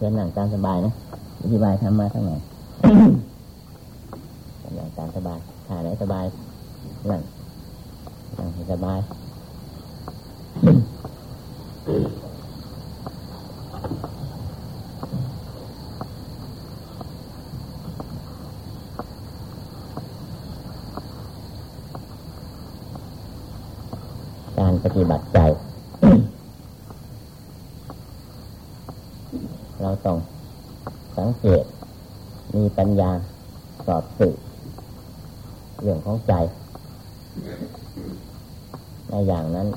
เชิญหนังตามสบายนะอธิบายทำมาทั้งไหนหนังตามสบายถ่ายไหนสบายนั่งนั่งสบายการปฏิบัติใจ เราต้องสัง เกต มีปัญญาสอบสืบเรื่องของใจ ในอย่างนั้น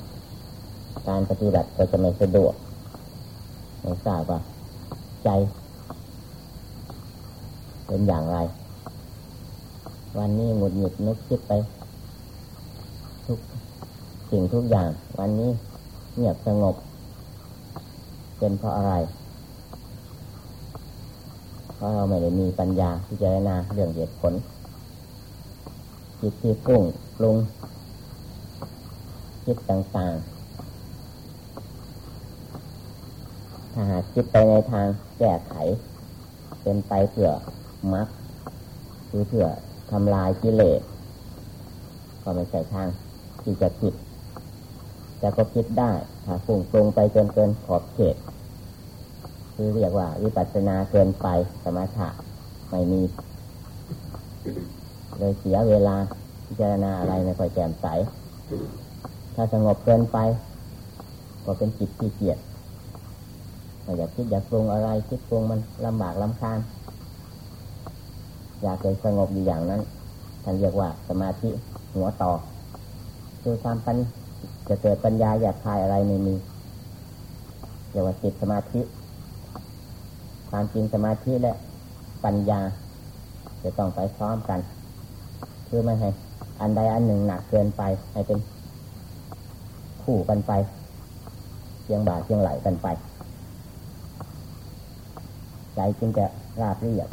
การปฏิบัติก็จะไม่สะดวกไม่ทราบว่าใจ เป็นอย่างไร วันนี้หงุดหงิดนึกคิดไป ทุกสิ่งทุกอย่าง วันนี้เงียบสงบ เป็นเพราะอะไร ราะเราไม่ได้มีปัญญาพิจารณาเรื่องเหตุผล จิตที่กุ้งปรุงคิดต่างๆ ถ้าหากคิดไปในทางแก้ไข เป็นไปเพื่อมักหรือเพื่อทำลายกิเลสก็ไม่ใช่ทางที่จะคิด แต่ก็คิดได้ ถ้าฟุ้งปรุงไปจนเกินขอบเขต คือเรียกว่า วิปัสสนาเกินไปสมถะไม่มี เลยเสียเวลาพิจารณาอะไรไม่ค่อยแจ่มใส ถ้าสงบเกินไป ก็เป็นจิตที่เกียจอยากคิดอยากปรุงอะไรคิดปรุงมันลำบากลำคาญอยากเป็นสงบอยู่อย่างนั้นท่านเรียกว่าสมาธิหัวต่อคือความปัญจะเกิดปัญญาอยากคายอะไรไม่มีเรียกว่าจิตสมาธิ ความจริงสมาธิและปัญญา จะต้องไปพร้อมกันเพื่อไม่ให้ อันใดอันหนึ่งหนักเกินไป ให้เป็นคู่กันไปเชียงบ่าเชียงไหลกันไป ใจจึงจะราบเรียบ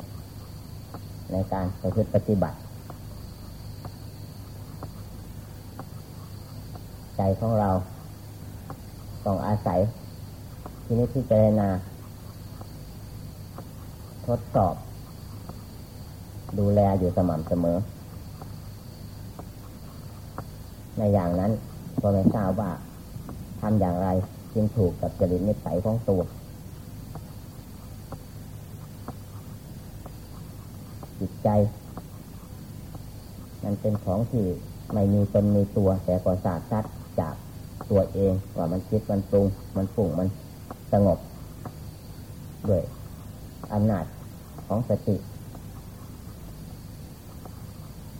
ในการประพฤติปฏิบัติ ใจของเรา ต้องอาศัยที่นี้ที่เจรณา ทดสอบ ดูแลอยู่สม่ำเสมอ ในอย่างนั้นก็ไม่ทราบว่าทำอย่างไรจึงถูกกับจริตนิสัยของตัวจิตใจมันเป็นของที่ไม่มีตนมีตัว แต่ก็สาดซัดจากตัวเองว่ามันคิดมันปรุง มันฝุ่งมันสงบด้วยอำนาจ ของสติ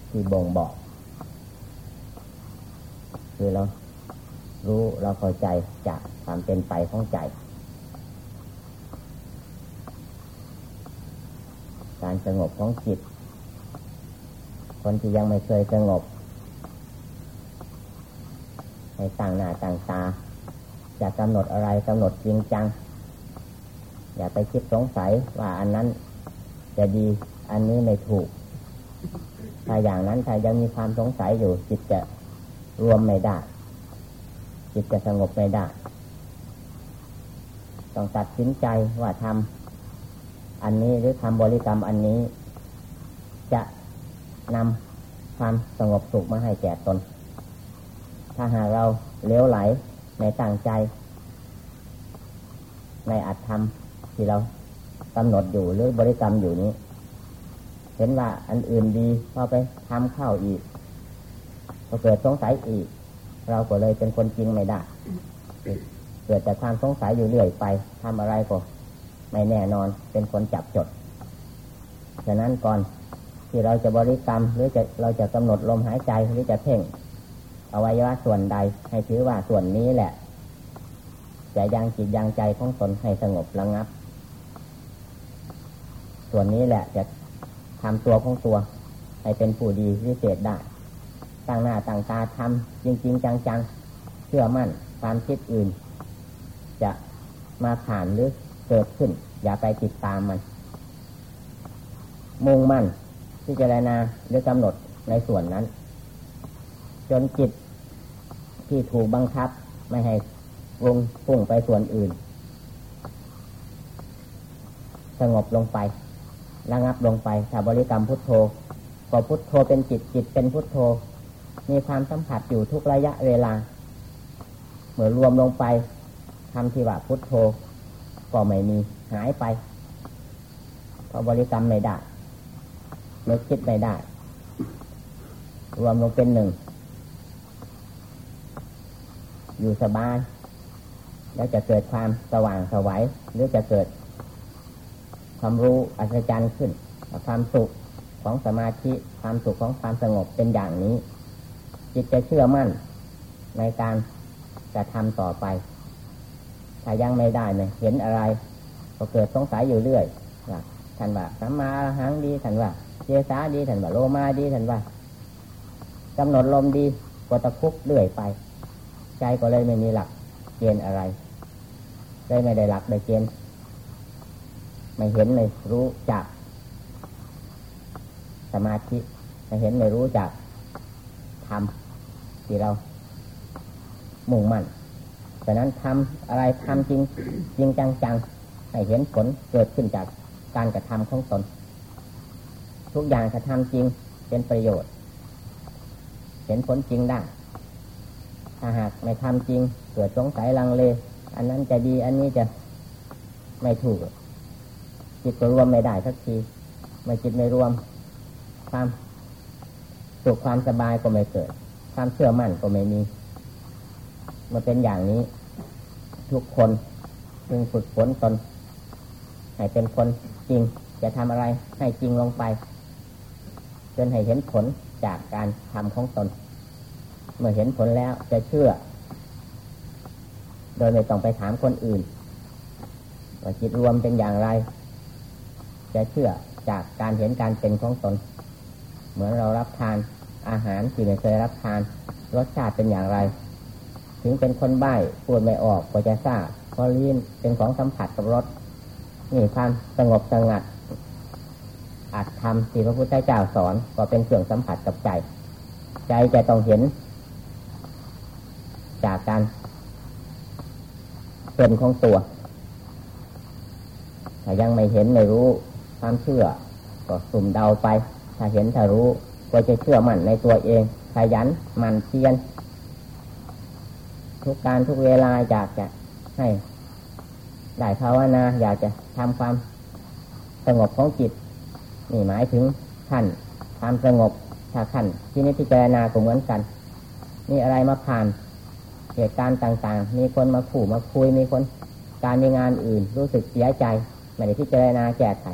ที่บ่งบอกคือเรารู้เราเข้าใจจากความเป็นไปของใจ การสงบของจิต คนที่ยังไม่เคยสงบ ให้ตั้งหน้าตั้งตาจะกำหนดอะไรกำหนดจริงจัง อย่าไปคิดสงสัยว่าอันนั้น จะดี อันนี้ไม่ถูก ถ้าอย่างนั้นถ้ายังมีความสงสัยอยู่ จิตจะรวมไม่ได้ จิตจะสงบไม่ได้ ต้องตัดสินใจว่าทำอันนี้หรือทำบริกรรมอันนี้ จะนำความสงบสุขมาให้แก่ตน ถ้าหากเราเลี้ยวไหลในตั้งใจ ในอัตธรรมที่เรา กำหนดอยู่หรือบริกรรมอยู่นี้ เห็นว่าอันอื่นดีพอไปทำเข้าอีกพอเกิดสงสัยอีก เราก็เลยเป็นคนจริงไม่ได้ เกิดแต่ความสงสัยอยู่เรื่อยไปทำอะไรก็ไม่แน่นอนเป็นคนจับจดฉะนั้นก่อนที่เราจะบริกรรมหรือจะเราจะกำหนดลมหายใจหรือจะเพ่งอวัยวะส่วนใด ให้ถือว่าส่วนนี้แหละจะยังจิตยังใจของตนให้สงบระงับ ส่วนนี้แหละจะทำตัวของตัว ให้เป็นผู้ดีวิเศษได้ตั้งหน้าตั้งตาทำจริงจริงจังจังเชื่อมั่นความคิดอื่น จะมาผ่านหรือเกิดขึ้น อย่าไปติดตามมัน มุ่งมั่นที่จะรณาหรือกำหนดในส่วนนั้น จนจิตที่ถูกบังคับไม่ให้วงพุ่งไปส่วนอื่น สงบลงไป ระงับลงไปถ้าบริกรรมพุทโธก็พุทโธเป็นจิตจิตเป็นพุทโธ มีความสัมผัสอยู่ทุกระยะเวลา เมื่อรวมลงไปทำที่ว่าพุทโธ ก็ไม่มีหายไปเพราะบริกรรมไม่ได้ไม่คิดไม่ได้ รวมลงเป็นหนึ่ง อยู่สบาย แล้วจะเกิดความสว่างสวัยหรือจะเกิด ความรู้อัศจรรย์ขึ้น ความสุขของสมาธิความสุขของความสงบเป็นอย่างนี้ จิตจะเชื่อมั่นในการจะทำต่อไป ถ้ายังไม่ได้เนี่ยเห็นอะไร ก็เกิดสงสัยอยู่เรื่อยท่านว่าสัมมาหังดีท่านว่าเจสาดีท่านว่าโลมาดีท่านว่ากำหนดลมดีก็ตะคุกเรื่อยไป ใจก็เลยไม่มีหลักเกณฑ์อะไรเลยไม่ได้หลักได้เกณฑ์ ไม่เห็นไม่รู้จัก สมาธิไม่เห็นไม่รู้จักทำที่เรามุ่งมั่นฉะนั้นทำอะไรทำจริง จริงจังจังให้เห็นผลเกิดขึ้นจากการกระทำของตน ทุกอย่างกระทำจริงเป็นประโยชน์ เห็นผลจริงได้ถ้าหากไม่ทำจริงเกิดสงสัยลังเล อันนั้นจะดีอันนี้จะไม่ถูก จิตก็รวมไม่ได้สักทีเมื่อจิตไม่รวม ความสุขความสบายก็ไม่เกิด ความเชื่อมั่นก็ไม่มีมาเป็นอย่างนี้ ทุกคนจึงฝึกฝนตนให้เป็นคนจริง จะทำอะไรให้จริงลงไป จนให้เห็นผลจากการทำของตน เมื่อเห็นผลแล้วจะเชื่อ โดยไม่ต้องไปถามคนอื่นว่าจิตรวมเป็นอย่างไร จะเชื่อจากการเห็นการเป็นของตน เหมือนเรารับทานอาหารที่ไม่เคยรับทาน รสชาติเป็นอย่างไร ถึงเป็นคนใบ้พูดไม่ออกก็จะทราบเพราะลิ้นเป็นของสัมผัสกับรสนี่ความสงบสงัดอาจทำที่พระพุทธเจ้าสอนก็เป็นเครื่องสัมผัสกับใจ ใจจะต้องเห็น จากการเป็นของตัวถ้ายังไม่เห็นไม่รู้ ความเชื่อ ก็สุ่มเดาไป ถ้าเห็นถ้ารู้ก็จะเชื่อมั่นในตัวเองขยันหมั่นเพียรทุกการทุกเวลาอยากจะให้ได้ภาวนาอยากจะทำความสงบของจิตนี่หมายถึงขั้นความสงบถ้าขั้นที่นิพพานาก็เหมือนกันมีอะไรมาผ่านเหตุการณ์ต่างๆ มีคนมาขู่มาคุยมีคน การมีงานอื่นรู้สึกเสียใจไม่ได้พิจารณาแก้ไข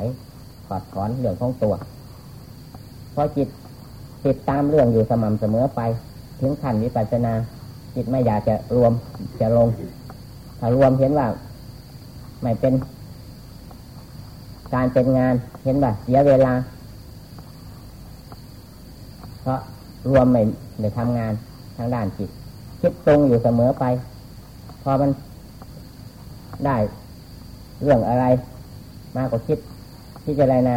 ถอดถอนเรื่องของตัวเพราะจิตติดตามเรื่องอยู่สม่ำเสมอไป ถึงขั้นวิปัสสนา จิตไม่อยากจะรวมจะลง ถ้ารวมเห็นว่า ไม่เป็น การเป็นงานเห็นว่าเสียเวลา เพราะรวมไม่ได้ทำงานทางด้านจิต คิดตรงอยู่เสมอไป พอมันได้เรื่องอะไร มากกว่าคิด ที่จะไรนา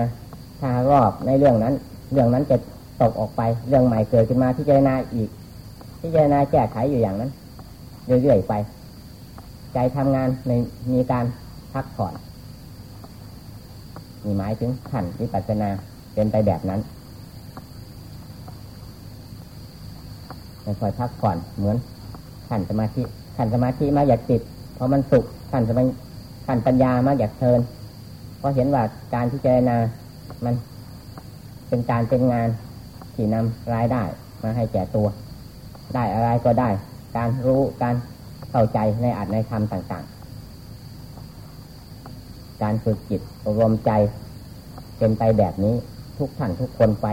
ถ้ารอบในเรื่องนั้น เรื่องนั้นจะตกออกไป เรื่องใหม่เกิดขึ้นมาที่เจรนาอีกที่เจรนาแก้ไขอยู่อย่างนั้นเรื่อยๆไป ใจทำงานในมีการพักผ่อนมีหมายถึงขันวิปัสสนาเป็นไปแบบนั้นไม่ค่อยพักผ่อนเหมือนขันสมาธิขันสมาธิมาอยากติดเพราะมันสุขขันสมาขันปัญญามาอยากเทิน เพราะเห็นว่าการที่เจรนามันเป็นการเป็นงานที่นำรายได้มาให้แก่ตัว ได้อะไรก็ได้ การรู้การเข้าใจในอัดในธรรมต่าง ๆ การฝึกจิตอบรมใจเป็นไปแบบนี้ทุกท่านทุกคนไป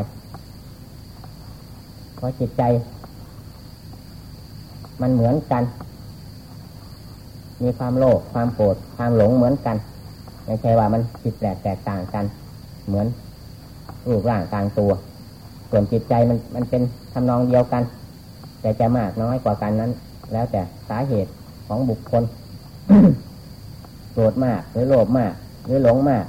เพราะจิตใจ มันเหมือนกัน มีความโลภความโกรธความหลงเหมือนกัน ไม่ใช่ว่ามันจิตแปลกแตกต่างกัน เหมือนรูปร่างต่างตัว ส่วนจิตใจมันมันเป็นทำนองเดียวกัน แต่จะมากน้อยกว่ากันนั้น แล้วแต่สาเหตุของบุคคลโกรธมากหรือโลภมาก หรือหลงมาก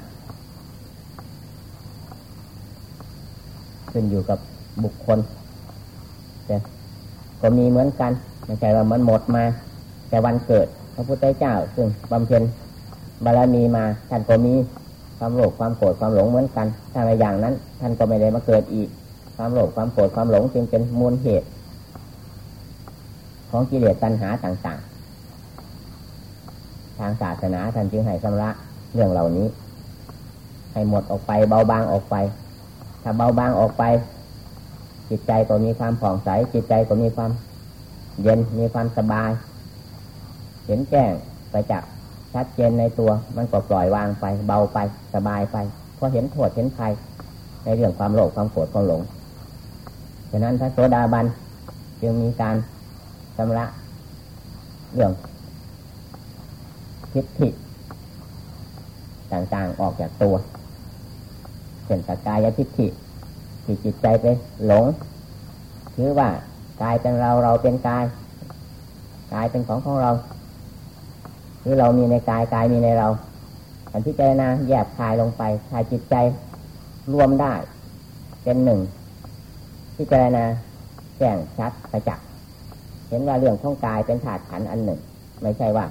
ขึ้นอยู่กับบุคคลแต่ก็มีเหมือนกันไม่ใช่ว่ามันหมดมา แต่วันเกิดพระพุทธเจ้าซึ่งบำเพ็ญ บารมีมาท่านก็มีความโลภความโกรธความหลงเหมือนกันถ้าไม่อย่างนั้น ท่านก็ไม่ได้มาเกิดอีก ความโลภความโกรธความหลงจึงเป็นมูลเหตุ ของกิเลสตัณหาต่างๆ ทางศาสนาท่านจึงให้ชำระเรื่องเหล่านี้ ให้หมดออกไปเบาบางออกไป ถ้าเบาบางออกไป จิตใจก็มีความผ่องใส จิตใจก็มีความ เย็นมีความสบาย เห็นแจ้งไปจาก ชัดเจนในตัวมันก็ปล่อยวางไปเบาไปสบายไปพราะเห็นโทษเห็นภัยในเรื่องความโลภความโกรธความหลงฉะนั้นพระโสดาบันจึงมีการชำระเรื่องทิฏฐิต่างๆออกจากตัวเช่นสกายทิฏฐิที่จิตใจไปหลงถือว่ากายเป็นเราเราเป็นกายกายเป็นของของเรา คือเรามีในกายกายมีในเราอันที่เจนาแยบคายลงไปคายจิตใจรวมได้ เป็นหนึ่งที่เจนาแจ้งชัดประจักษ์เห็นว่าเรื่องของกายเป็นถาดขันอันหนึ่ง ไม่ใช่ว่า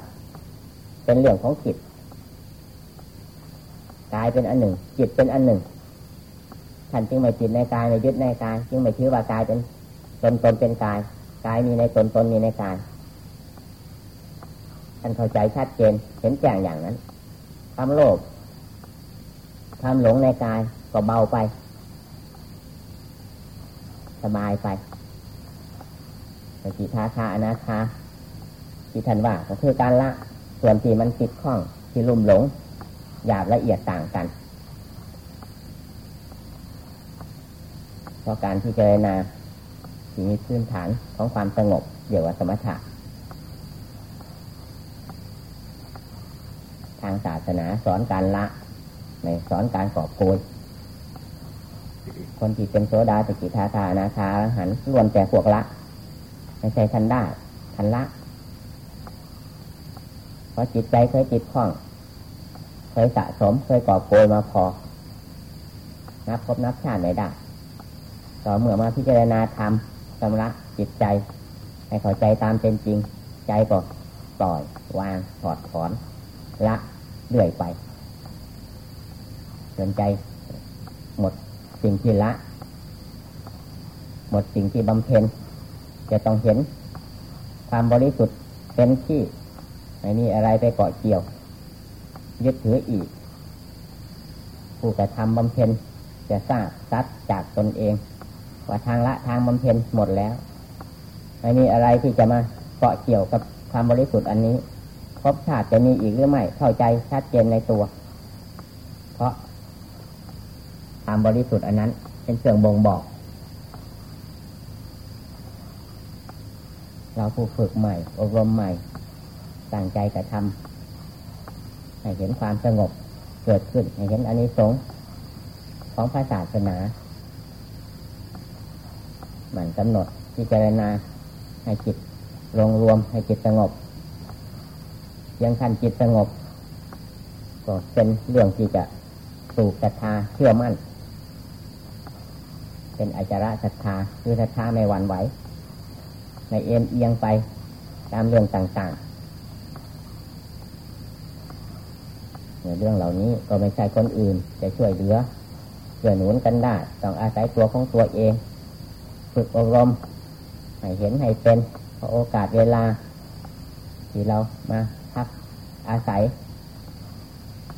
เป็นเรื่องของจิตกายเป็นอันหนึ่ง จิตเป็นอันหนึ่งท่านจึงไม่จิตในกายไม่ยึดในกาย จึงไม่ถือว่ากายเป็นตนตนเป็นกาย กายมีในตนตนมีในกาย ท่านเข้าใจชัดเจนเห็นแจ้งอย่างนั้นความโลภความหลงในกายก็เบาไป สบายไปสกิทาคาอนาคาที่ท่านว่าก็คือการละ ส่วนที่มันติดข้องที่ลุ่มหลงหยาบละเอียดต่างกัน เพราะการที่เจรนาที่มีพื้นฐานของความสงบเรียกว่าสมถะทางศาสนาสอนการละไม่สอนการกอบโกยคนที่เป็นโสดาสกิทาคานาคาหันล้วนแต่พวกละ ไม่ใช่ทันได้ทันละ เพราะจิตใจเคยจิตคล้อง เคยสะสมเคยกอบโกยมาพอ นับพบนับชาติไม่ได้ต่อเมื่อมาพิจารณาธรรมชำระจิตใจ ให้เข้าใจตามเป็นจริง ใจก็ปล่อยวางถอดถอนละ เรื่อยไปสนใจ หมดสิ่งที่ละ หมดสิ่งที่บำเพ็ญจะต้องเห็นความบริสุทธิ์เป็นที่ไม่มีอะไรไปเกาะเกี่ยว ยึดถืออีก ผู้กระทำบำเพ็ญจะทราบซัดจากตนเอง ว่าทางละทางบำเพ็ญหมดแล้วไม่มีอะไรที่จะมาเกาะเกี่ยวกับความบริสุทธิ์อันนี้ บชาติจะมีอีกหรือไม่ เข้าใจชัดเจนในตัว เพราะความบริสุทธิ์อันนั้น เป็นเครื่องบ่งบอก เราผู้ฝึกใหม่ อบรมใหม่ตั้งใจกระทำให้เห็นความสงบเกิดขึ้น ให้เห็นอันิสงส์ของพระศาสนาหมั่นกำหนดพิจารณาให้จิตรวมรวมให้จิตสงบ ยังทันจิตสงบ ก็เป็นเรื่องที่จะสู่ศรัทธาเชื่อมั่น เป็นอาจาระศรัทธาคือศรัทธาไม่หวั่นไหวในเอ็นเอียงไปตามเรื่องต่างๆในเรื่องเหล่านี้ก็ไม่ใช่คนอื่นจะช่วยเหลือช่วยหนุนกันได้ ต้องอาศัยตัวของตัวเอง ฝึกอบรมให้เห็นให้เป็นพอโอกาสเวลา ที่เรามา อาศัย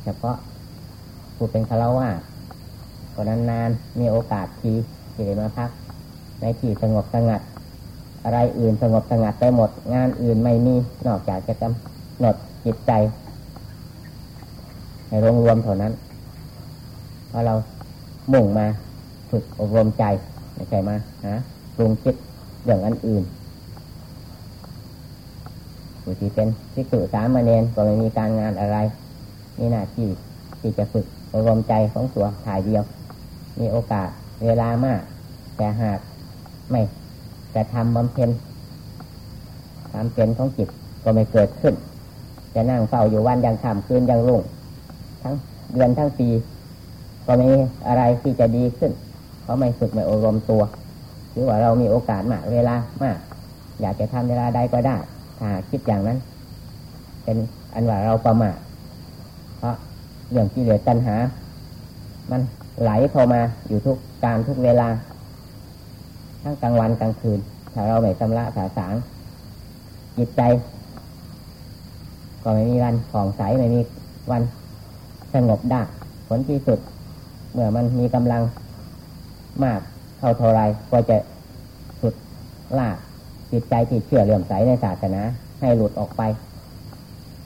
เฉพาะผู้เป็นคารวะก็นานๆมีโอกาสทีที่จะมาพัก ในที่สงบสงัด อะไรอื่นสงบสงัดไปหมด งานอื่นไม่มีนอกจากจะกำหนดจิตใจ ในรวมรวมเท่านั้นเพราะเรามุ่งมาฝึกอบรมใจไม่ใช่มาฮะปรุงคิดเรื่องอันอื่น ผู้ที่เป็นทิกุสามเณรก็ไม่มีการงานอะไร มีหน้าที่ที่จะฝึกอบรมใจของตัวถ่ายเดียว มีโอกาสเวลามาก แต่หากไม่จะทำบำเพ็ญความเป็นของจิตก็ไม่เกิดขึ้น จะนั่งเฝ้าอยู่วันยังค่ำคืนยังรุ่ง ทั้งเดือนทั้งปี ก็ไม่อะไรที่จะดีขึ้น เพราะไม่ฝึกไม่อบรมตัว หรือว่าเรามีโอกาสมากเวลามาก อยากจะทำเวลาใดก็ได้ ถ้าคิดอย่างนั้น เป็นอันว่าเราประมาทเพราะเรื่องกิเลสตัณหา มันไหลเข้ามาอยู่ทุกการทุกเวลา ทั้งกลางวันกลางคืน ถ้าเราไม่ชำระสาสางจิตใจ ก็ไม่มีวันผ่องใสไม่มีวันสงบได้ผลที่สุด เมื่อมันมีกำลังมากเท่าเท่าไรก็จะสุดลาก จิตใจที่เชื่อเลื่อมใสในศาสนา ให้หลุดออกไป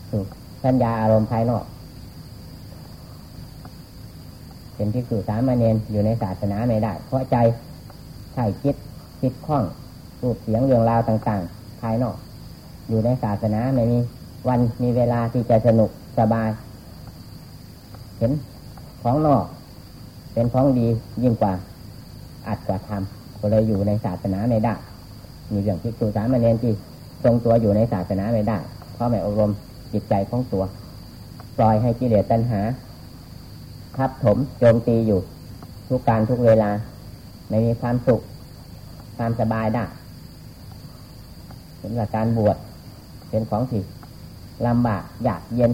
สู่สัญญาอารมณ์ภายนอก เป็นที่สื่อสารมาเนนอยู่ในศาสนาไม่ได้ เพราะใจใช่คิดคิดข้องรูปเสียงเรื่องราวต่างๆ ภายนอก อยู่ในศาสนาไม่มีวันมีเวลาที่จะสนุกสบาย เห็นของนอก เป็นของดียิ่งกว่าอัดกว่าทำก็เลยอยู่ในศาสนาไม่ได้ มีเรื่องที่สุสามเนนที่ทรงตัวอยู่ในศาสนาไม่ได้ เพราะไม่อบรมจิตใจของตัว ปล่อยให้กิเลสตัณหาทับถมโจมตีอยู่ ทุกการทุกเวลา ไม่มีความสุข ความสบายได้เห็นว่าการบวชเป็นของที่ลำบากอยากเย็น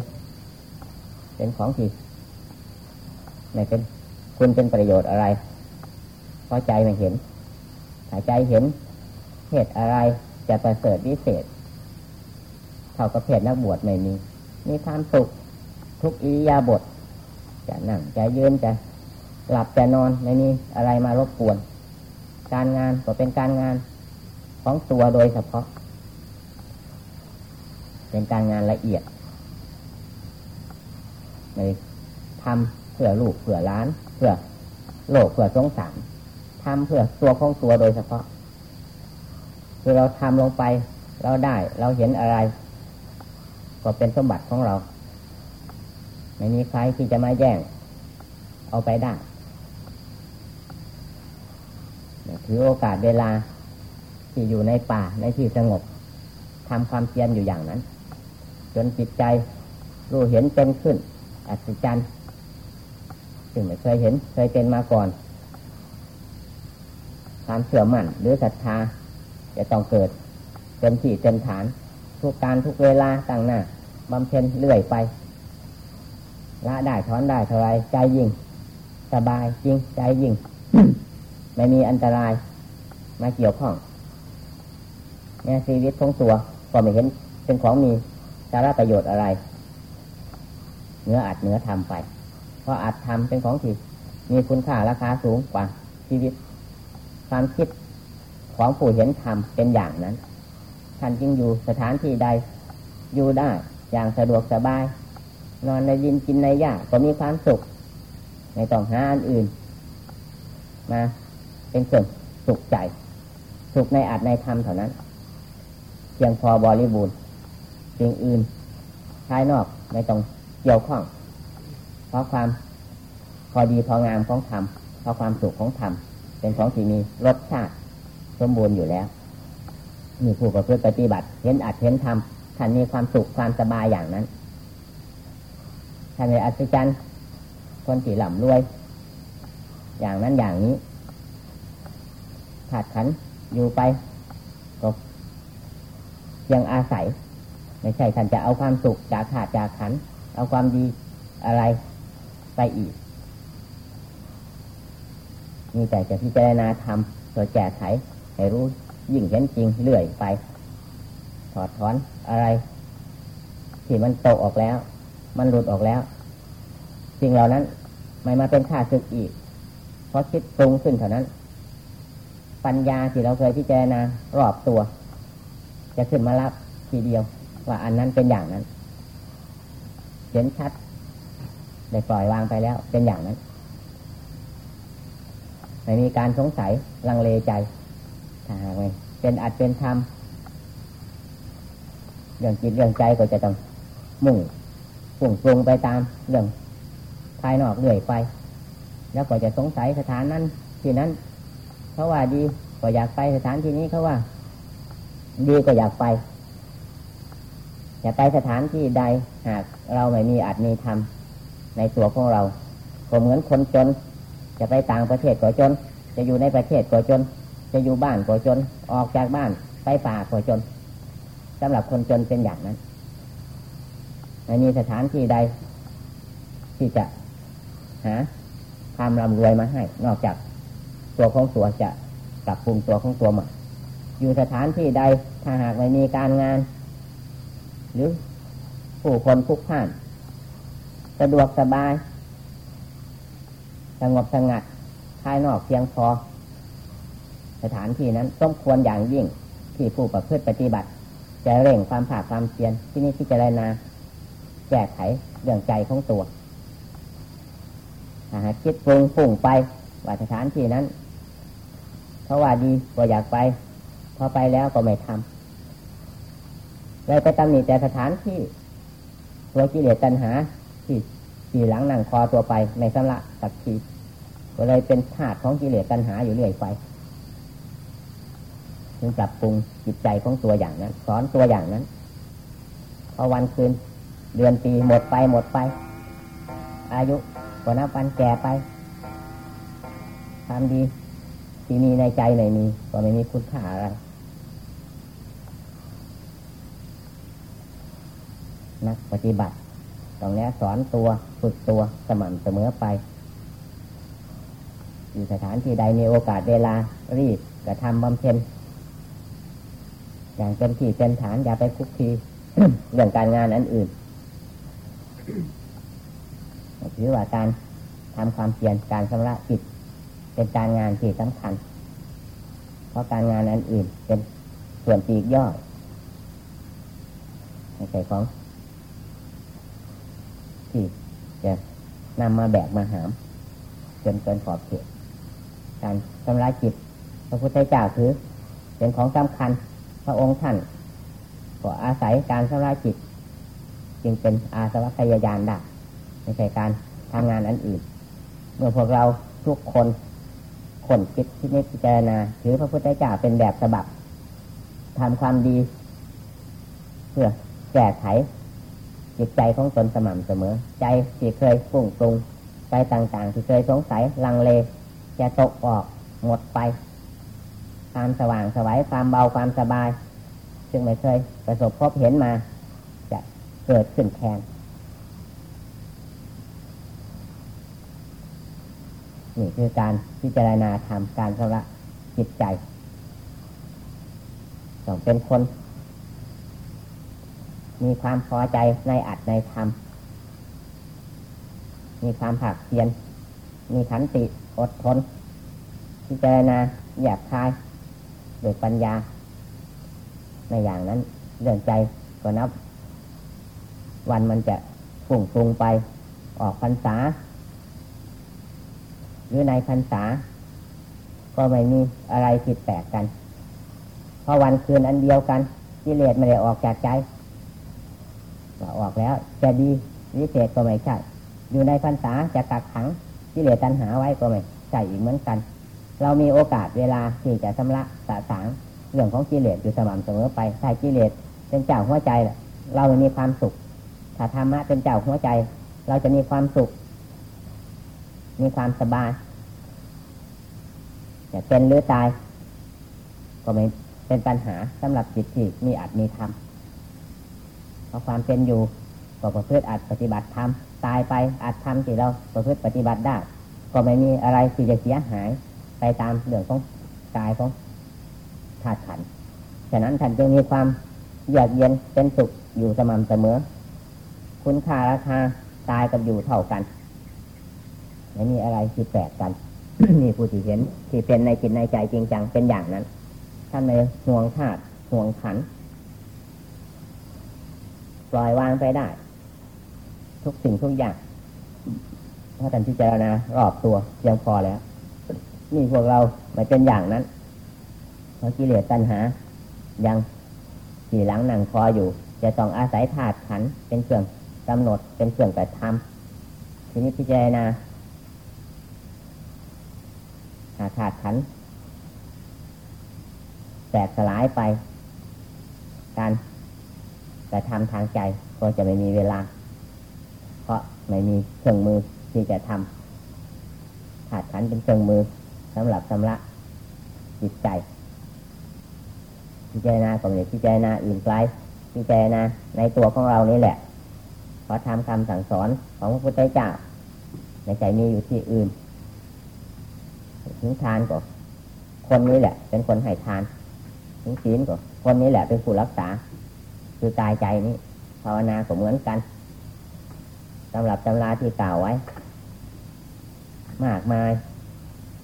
เป็นของที่ไม่เป็นคุณเป็นประโยชน์อะไรเพราะใจไม่เห็นถ้าใจเห็น เหตุอะไรจะประเสริฐวิเศษเท่ากับเพศนักบวชไม่มี มีความสุขทุกอิยาบถจะนั่งจะยืนจะหลับจะนอนไม่มีอะไรมารบกวน การงานก็เป็นการงานของตัวโดยเฉพาะ เป็นการงานละเอียดในทำเพื่อลูกเพื่อล้าน เพื่อโลกเพื่อสงสารทำเพื่อตัวของตัวโดยเฉพาะ คือเราทำลงไป เราได้ เราเห็นอะไร ก็เป็นสมบัติของเรา ไม่มีใครที่จะมาแย่ง เอาไปได้ถือโอกาสเวลาที่อยู่ในป่าในที่สงบทำความเพียรอยู่อย่างนั้น จนจิตใจรู้เห็นเป็นขึ้น อัศจรรย์ซึ่งไม่เคยเห็น เคยเป็นมาก่อน ความเชื่อมั่นหรือศรัทธา จะต้องเกิดเต็มที่เต็มฐาน ทุกการทุกเวลาต่างหน้าบำเพ็ญเรื่อยไปละได้ถอนได้เท่าไรใจยิ่ง สบายจริงใจยิ่ง ไม่มีอันตรายมาเกี่ยวข้องแง่ชีวิตของตัวก็ไม่เห็นเป็นของมีสาระประโยชน์อะไรเนื้ออัดเนื้อทำไป เพราะอัดทำเป็นของที่มีคุณค่าราคาสูงกว่าชีวิต ความคิด ของผู้เห็นธรรมเป็นอย่างนั้น ท่านจึงอยู่สถานที่ใดอยู่ได้อย่างสะดวกสบาย นอนในดินกินในหญ้าก็มีความสุขไม่ต้องหาอันอื่นมาเป็นส่วนสุขใจ สุขในอาจในธรรมเท่านั้น เพียงพอบริบูรณ์สิ่งอื่นภายนอกไม่ต้องเกี่ยวข้อง เพราะความพอดีพองามของธรรมเพราะความสุขของธรรมเป็นของที่มีรสชาติ สมบูรณ์อยู่แล้ว มีผู้ประพฤติปฏิบัติ เห็นอัดเห็นทำท่านมีความสุขความสบายอย่างนั้นท่านในอัศจรรย์คนที่หล่ำรวย อย่างนั้นอย่างนี้ขาดขันอยู่ไปก็ยังอาศัย ไม่ใช่ท่านจะเอาความสุขจากขาดจากขัน เอาความดีอะไรไปอีกมีแต่จะพิจารณาธรรมตัวแก้ไข ให้รู้ยิ่งเห็นจริงเรื่อยไป ถอดถอนอะไร ที่มันโตออกแล้ว มันหลุดออกแล้วสิ่งเหล่านั้น ไม่มาเป็นข้าศึกอีก เพราะคิดตรงขึ้นเท่านั้น ปัญญาที่เราเคยพิจารณารอบตัว จะขึ้นมารับทีเดียว ว่าอันนั้นเป็นอย่างนั้น เห็นชัดได้ปล่อยวางไปแล้ว เป็นอย่างนั้น ไม่มีการสงสัยลังเลใจ เป็นอัดเป็นธรรมเรื่องจิตเรื่องใจก็จะต้องมุ่งปุ่งปรุงไปตามเรื่องภายนอกเรื่อยไป แล้วก็จะสงสัยสถานนั้นที่นั้นเขาว่าดีก็อยากไปสถานที่นี้เขาว่า ดีก็อยากไปจะไปสถานที่ใดหากเราไม่มีอัดมีธรรมในตัวของเราก็เหมือนคนจน จะไปต่างประเทศก็จน จะอยู่ในประเทศก็จน จะอยู่บ้านก็จน ออกจากบ้านไปป่าก็จนสำหรับคนจนเป็นอย่างนั้นไม่มีสถานที่ใด ที่จะหาความร่ำรวยมาให้ นอกจากตัวของตัวจะปรับปรุงตัวของตัวใหม่อยู่สถานที่ใดถ้าหากไม่มีการงาน หรือผู้คนพุกพ่าน สะดวกสบายสงบสงัดภายนอกเพียงพอ สถานที่นั้นต้องควรอย่างยิ่งที่ผู้ประพฤติปฏิบัติ จะเร่งความผาดความเพียรที่นี่ที่จะได้นาแก้ไขเรื่องใจของตัวหากคิดปรุงฝุ่งไปว่าสถานที่นั้นเพราะว่าดีก็อยากไป พอไปแล้วก็ไม่ทำเลยไปตำหนิแต่สถานที่ตัวกิเลสตัณหา ที่ที่หลังนั่งคอตัวไปในสำละสักทีก็เลยเป็นธาตุของกิเลสตัณหาอยู่เรื่อยไป จึงปรับปรุงจิตใจของตัวอย่างนั้น สอนตัวอย่างนั้นพอวันคืน เดือนปีหมดไปหมดไป อายุก็นับวันแก่ไปทำดีที่มีในใจไม่มีก็ไม่มีคุณค่าอะไรนักปฏิบัติต้องแนะสอนตัวฝึกตัวสม่ำเสมอไป อยู่สถานที่ใดมีโอกาสเวลารีบกระทำบำเพ็ญ อย่างเต็มที่เต็มฐานอย่าไปคุกคีเรื่องการงานอันอื่นถือว่าการทำความเพียรการชำระจิต เป็นการงานที่สำคัญ เพราะการงานอันอื่น เป็นส่วนปีกย่อยไม่ใช่ของที่จะนำมาแบกมาหามจนเกินขอบเขตการชำระจิตพระพุทธเจ้าถือเป็นของสำคัญ ระองค์ท่านก็อาศัยการชำระจิต จึงเป็นอาสวัคยายานได้ไม่ใช่การทำงานอันอื่น เมื่อพวกเราทุกคนคนคิดที่นิพจารณาถือพระพุทธเจ้าเป็นแบบฉบับทำความดี เพื่อแก้ไขจิตใจของตนสม่ำเสมอ ใจที่เคยฟุ้งปรุงใจต่างๆ ที่เคยสงสัยลังเลจะตกออกหมดไป ความสว่างสวัยความเบาความสบาย ซึ่งไม่เคยประสบพบเห็นมา จะเกิดขึ้นแทนนี่คือการพิจารณาทำการชำระจิตใจต้องเป็นคน มีความพอใจในอัดในธรรม มีความผักเพียน มีขันติอดทน พิจารณาอยากคาย โดยปัญญา ในอย่างนั้นเรื่องใจก็นับ วันมันจะฝุ่งปรุงไป ออกพรรษา หรือในพรรษา ก็ไม่มีอะไรผิดแปลกกัน เพราะวันคืนอันเดียวกันกิเลสไม่ได้ออกจากใจออกแล้วจะดีวิเศษก็ไม่ใช่ อยู่ในพรรษาจะกักขังกิเลสตัณหาไว้ก็ไม่ใช่อีกเหมือนกัน เรามีโอกาสเวลาที่จะชำระสะสางเรื่องของกิเลสอยู่สม่ำเสมอไปถ้ากิเลสเป็นเจ้าหัวใจเราไม่มีความสุข ถ้าธรรมะเป็นเจ้าหัวใจ เราจะมีความสุข มีความสบายจะเป็นหรือตาย ก็ไม่เป็นปัญหาสำหรับจิตที่มีอัดมีธรรมเพราะความเป็นอยู่ก็ประพฤติอัดปฏิบัติธรรมตายไปอัดธรรมที่เราประพฤติปฏิบัติได้ ก็ไม่มีอะไรที่จะเสียหาย ไปตามเรื่องของกายของธาตุขันฉะนั้นท่านจึงมีความเยือกเย็นเป็นสุขอยู่สม่ำเสมอ คุณค่าราคาตายกับอยู่เท่ากันไม่มีอะไรที่แปลกกันนี่ผู้ที่เห็นที่เป็นในจิตในใจจริงจังเป็นอย่างนั้น ท่านไม่ห่วงธาตุห่วงขันปล่อยวางไปได้ ทุกสิ่งทุกอย่างถ้าท่านพิจารณารอบตัวเพียงพอแล้ว นี่พวกเราไม่เป็นอย่างนั้น เพราะกิเลสตัณหา ยังขี่หลังหนังคออยู่ จะต้องอาศัยธาตุขันเป็นเครื่องกำหนดเป็นเครื่องกระทำทีนี้พิจารณาหาขาดขันแตกสลายไป การกระทำทางใจก็จะไม่มีเวลา เพราะไม่มีเครื่องมือที่จะทำขาดขันเป็นเครื่องมือ สำหรับสำระจิตใจ พิจารณาก็ไม่ได้พิจารณาอื่นไกลพิจารณาในตัวของเรานี่แหละเพราะทำคำสั่งสอนของพระพุทธเจ้าในใจมีอยู่ที่อื่นถึงทานก็คนนี้แหละ เป็นคนให้ทานถึงศีลก็คนนี้แหละเป็นผู้รักษา คือกายใจนี้ภาวนาก็เหมือนกันสำหรับตำราที่กล่าวไว้ มากมาย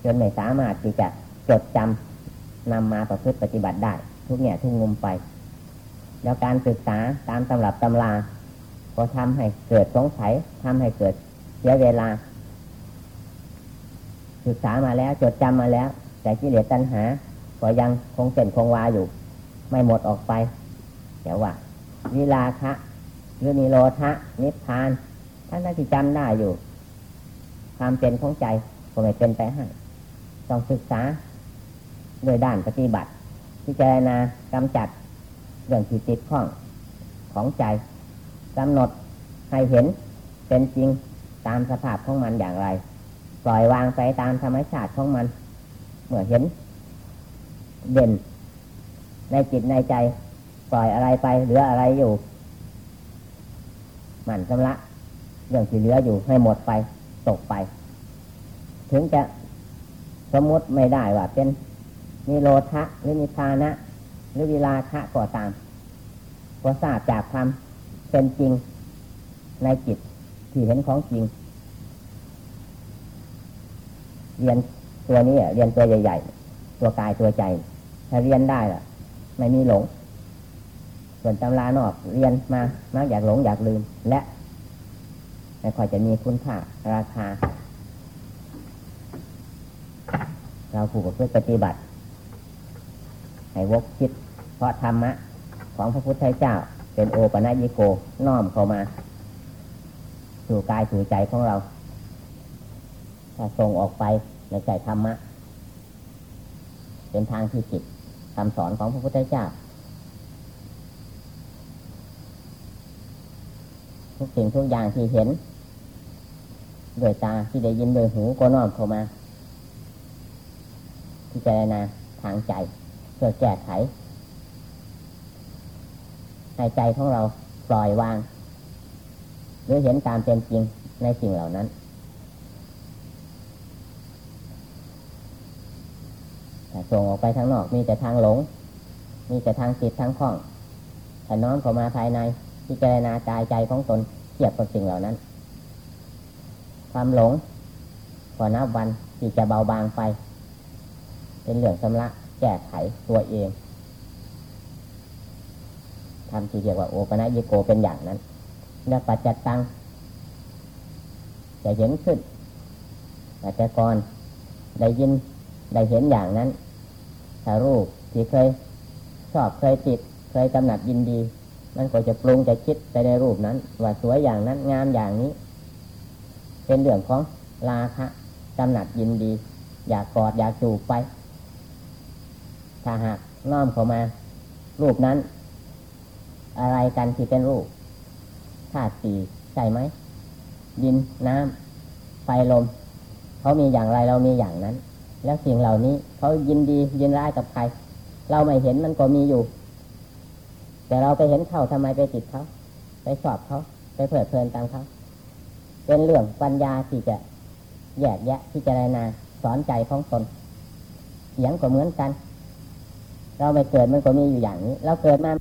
จนไม่สามารถที่จะจดจำนำมาประพฤติปฏิบัติได้ ทุกเนี่ยทุกมุมไป แล้วการศึกษาตามตำรับตำราก็ทำให้เกิดสงสัยทำให้เกิดเสียเวลา ศึกษามาแล้วจดจำมาแล้ว แต่กิเลสตัณหา ก็ยังคงเส้นคงวาอยู่ ไม่หมดออกไปแต่ว่าวิลาคะหรือนิโรธะนิพพานท่านที่จำได้อยู่ ความเป็นของใจก็ไม่เป็นไปให้ ต้องศึกษาโดยด้านปฏิบัติ พิจารณากำจัดเรื่องที่ติดข้องของใจกำหนดให้เห็นเป็นจริงตามสภาพของมันอย่างไร ปล่อยวางไปตามธรรมชาติของมัน เมื่อเห็น เด่น ในจิตในใจ ปล่อยอะไรไปเหลืออะไรอยู่หมั่นชำระเรื่องที่เหลืออยู่ให้หมดไปตกไป ถึงจะ สมมติไม่ได้ว่าเป็นนิโรธะหรือนิพานะ หรือวิลาคะก็ตามก็ทราบจากความเป็นจริงในจิตที่เห็นของจริง เรียนตัวนี้เรียนตัวใหญ่ ๆ ตัวกายตัวใจ ถ้าเรียนได้ล่ะ ไม่มีหลง ส่วนตำรานอกเรียนมามักอยากหลงอยากลืม และไม่ค่อยจะมีคุณค่าราคา เราผูกเพื่อปฏิบัติ ให้วกคิด เพราะธรรมะ ของพระพุทธเจ้า เป็นโอปะนยิโกน้อมเข้ามา สู่กายสู่ใจของเรา ถ้าส่งออกไปในใจธรรมะ เป็นทางที่ผิดคำสอนของพระพุทธเจ้า ทุกสิ่งทุกอย่างที่เห็นโดยตาที่ได้ยินโดยหูก็น้อมเข้ามา พิจารณาทางใจ เพื่อแก้ไขให้ใจของเราปล่อยวาง หรือเห็นตามเป็นจริงในสิ่งเหล่านั้น แต่ส่งออกไปทางนอกมีแต่ทางหลง มีแต่ทางจิตทางข้องแต่น้อมเข้ามาภายในพิจารณากายใจของตนเทียบกับสิ่งเหล่านั้น ความหลงก็นับวันที่จะเบาบางไป เป็นเรื่องชำระแก้ไขตัวเองทำที่เรียกว่าโอปะนะยิโกเป็นอย่างนั้นเนื้อปัจจตังจะเห็นขึ้นแต่ก่อนได้ยินได้เห็นอย่างนั้นถ้ารูปที่เคยชอบเคยติด เคยกำหนัดยินดี มันก็จะปรุงจะคิดไปในรูปนั้น ว่าสวยอย่างนั้นงามอย่างนี้ เป็นเรื่องของราคะกำหนัดยินดี อยากกอดอยากจูบไป ถ้าหากน้อมเข้ามารูปนั้น อะไรกันที่เป็นรูปธาตุสี่ใช่ไหมดินน้ำไฟลม เขามีอย่างไรเรามีอย่างนั้น แล้วสิ่งเหล่านี้เขายินดียินร้ายกับใคร เราไม่เห็นมันก็มีอยู่ แต่เราไปเห็นเขาทำไมไปติดเขาไปสอบเขาไปเพลิดเพลินตามเขาเป็นเรื่องปัญญาที่จะแยกแยะพิจะรารณาสอนใจของตนเสียงก็เหมือนกัน เราไปเกิดมันก็มีอยู่อย่างนี้ เราเกิดมา